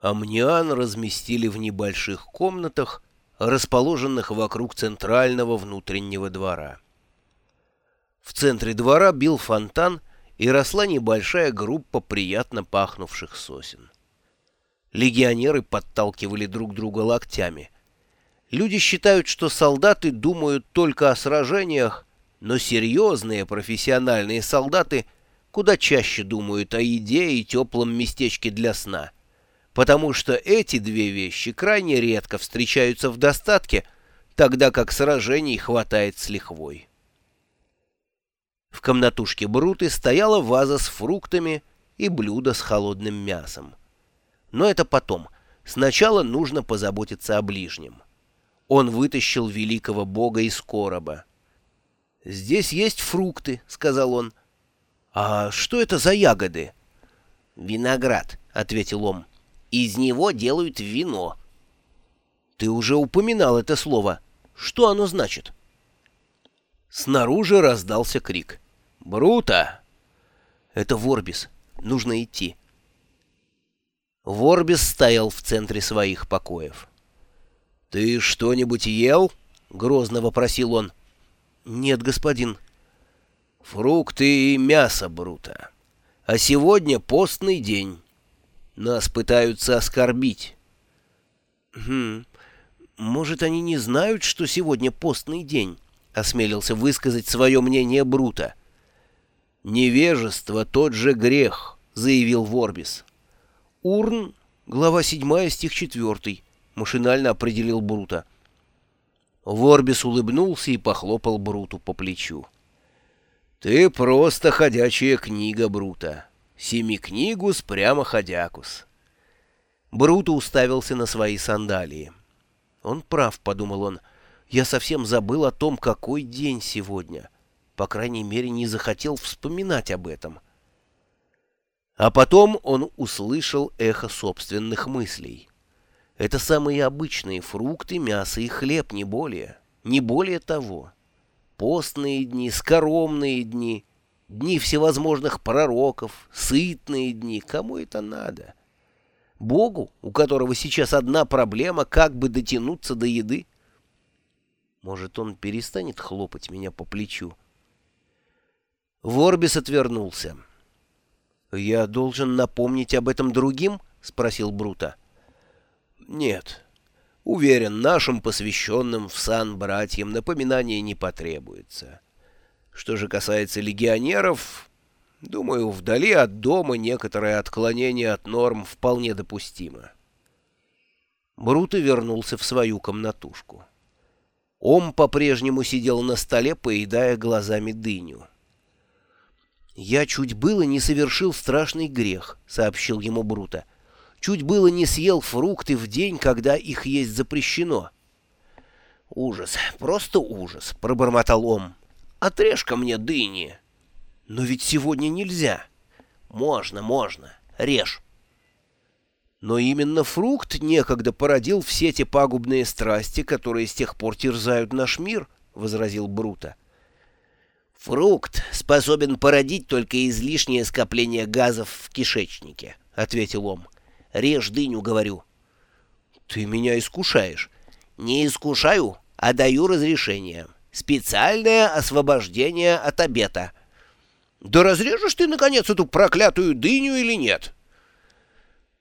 Амниан разместили в небольших комнатах, расположенных вокруг центрального внутреннего двора. В центре двора бил фонтан, и росла небольшая группа приятно пахнувших сосен. Легионеры подталкивали друг друга локтями. Люди считают, что солдаты думают только о сражениях, но серьезные профессиональные солдаты куда чаще думают о еде и теплом местечке для сна — потому что эти две вещи крайне редко встречаются в достатке, тогда как сражений хватает с лихвой. В комнатушке Бруты стояла ваза с фруктами и блюдо с холодным мясом. Но это потом. Сначала нужно позаботиться о ближнем. Он вытащил великого бога из короба. «Здесь есть фрукты», — сказал он. «А что это за ягоды?» «Виноград», — ответил он. Из него делают вино. Ты уже упоминал это слово. Что оно значит? Снаружи раздался крик. «Брута!» «Это Ворбис. Нужно идти». Ворбис стоял в центре своих покоев. «Ты что-нибудь ел?» — грозно вопросил он. «Нет, господин». «Фрукты и мясо, Брута. А сегодня постный день». Нас пытаются оскорбить. Хм, может, они не знают, что сегодня постный день? Осмелился высказать свое мнение Брута. Невежество — тот же грех, заявил Ворбис. Урн, глава 7, стих 4, машинально определил Брута. Ворбис улыбнулся и похлопал Бруту по плечу. «Ты просто ходячая книга, Брута. Семикнигус прямо ходякус. Бруто уставился на свои сандалии. «Он прав», — подумал он, — «я совсем забыл о том, какой день сегодня. По крайней мере, не захотел вспоминать об этом». А потом он услышал эхо собственных мыслей. Это самые обычные фрукты, мясо и хлеб, не более. Не более того. Постные дни, скоромные дни — дни всевозможных пророков, сытные дни. Кому это надо? Богу, у которого сейчас одна проблема, как бы дотянуться до еды? Может, он перестанет хлопать меня по плечу? Ворбис отвернулся. «Я должен напомнить об этом другим?» — спросил Брута. «Нет. Уверен, нашим посвященным в сан братьям напоминания не потребуется». Что же касается легионеров, думаю, вдали от дома некоторое отклонение от норм вполне допустимо. Бруто вернулся в свою комнатушку. Ом по-прежнему сидел на столе, поедая глазами дыню. «Я чуть было не совершил страшный грех», — сообщил ему Бруто. «Чуть было не съел фрукты в день, когда их есть запрещено». «Ужас, просто ужас», — пробормотал Ом. Отрежь-ка мне дыни. Но ведь сегодня нельзя. Можно, можно. Режь. Но именно фрукт некогда породил все те пагубные страсти, которые с тех пор терзают наш мир, — возразил Брута. «Фрукт способен породить только излишнее скопление газов в кишечнике», — ответил он. «Режь дыню, говорю». «Ты меня искушаешь». «Не искушаю, а даю разрешение». Специальное освобождение от обета. Да разрежешь ты, наконец, эту проклятую дыню или нет?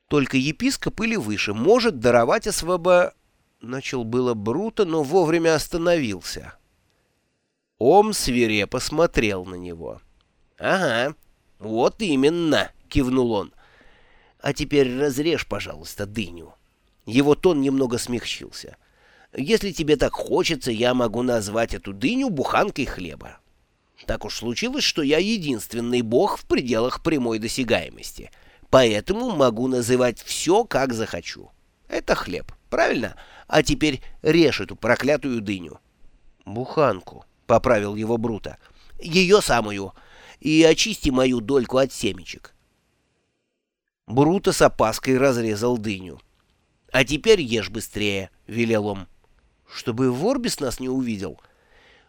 Только епископ или выше может даровать освобо... Начал было Бруто, но вовремя остановился. Ом свирепо смотрел на него. «Ага, вот именно», — кивнул он. «А теперь разрежь, пожалуйста, дыню». Его тон немного смягчился. — если тебе так хочется, я могу назвать эту дыню буханкой хлеба. Так уж случилось, что я единственный бог в пределах прямой досягаемости, поэтому могу называть все, как захочу. Это хлеб, правильно? А теперь режь эту проклятую дыню. Буханку, — поправил его Брута. Ее самую. И очисти мою дольку от семечек. Брута с опаской разрезал дыню. — А теперь ешь быстрее, — велел он. Чтобы Ворбис нас не увидел.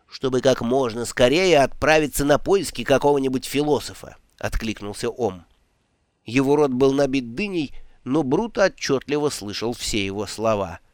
Чтобы как можно скорее отправиться на поиски какого-нибудь философа, — откликнулся Ом. Его рот был набит дыней, но Брут отчетливо слышал все его слова —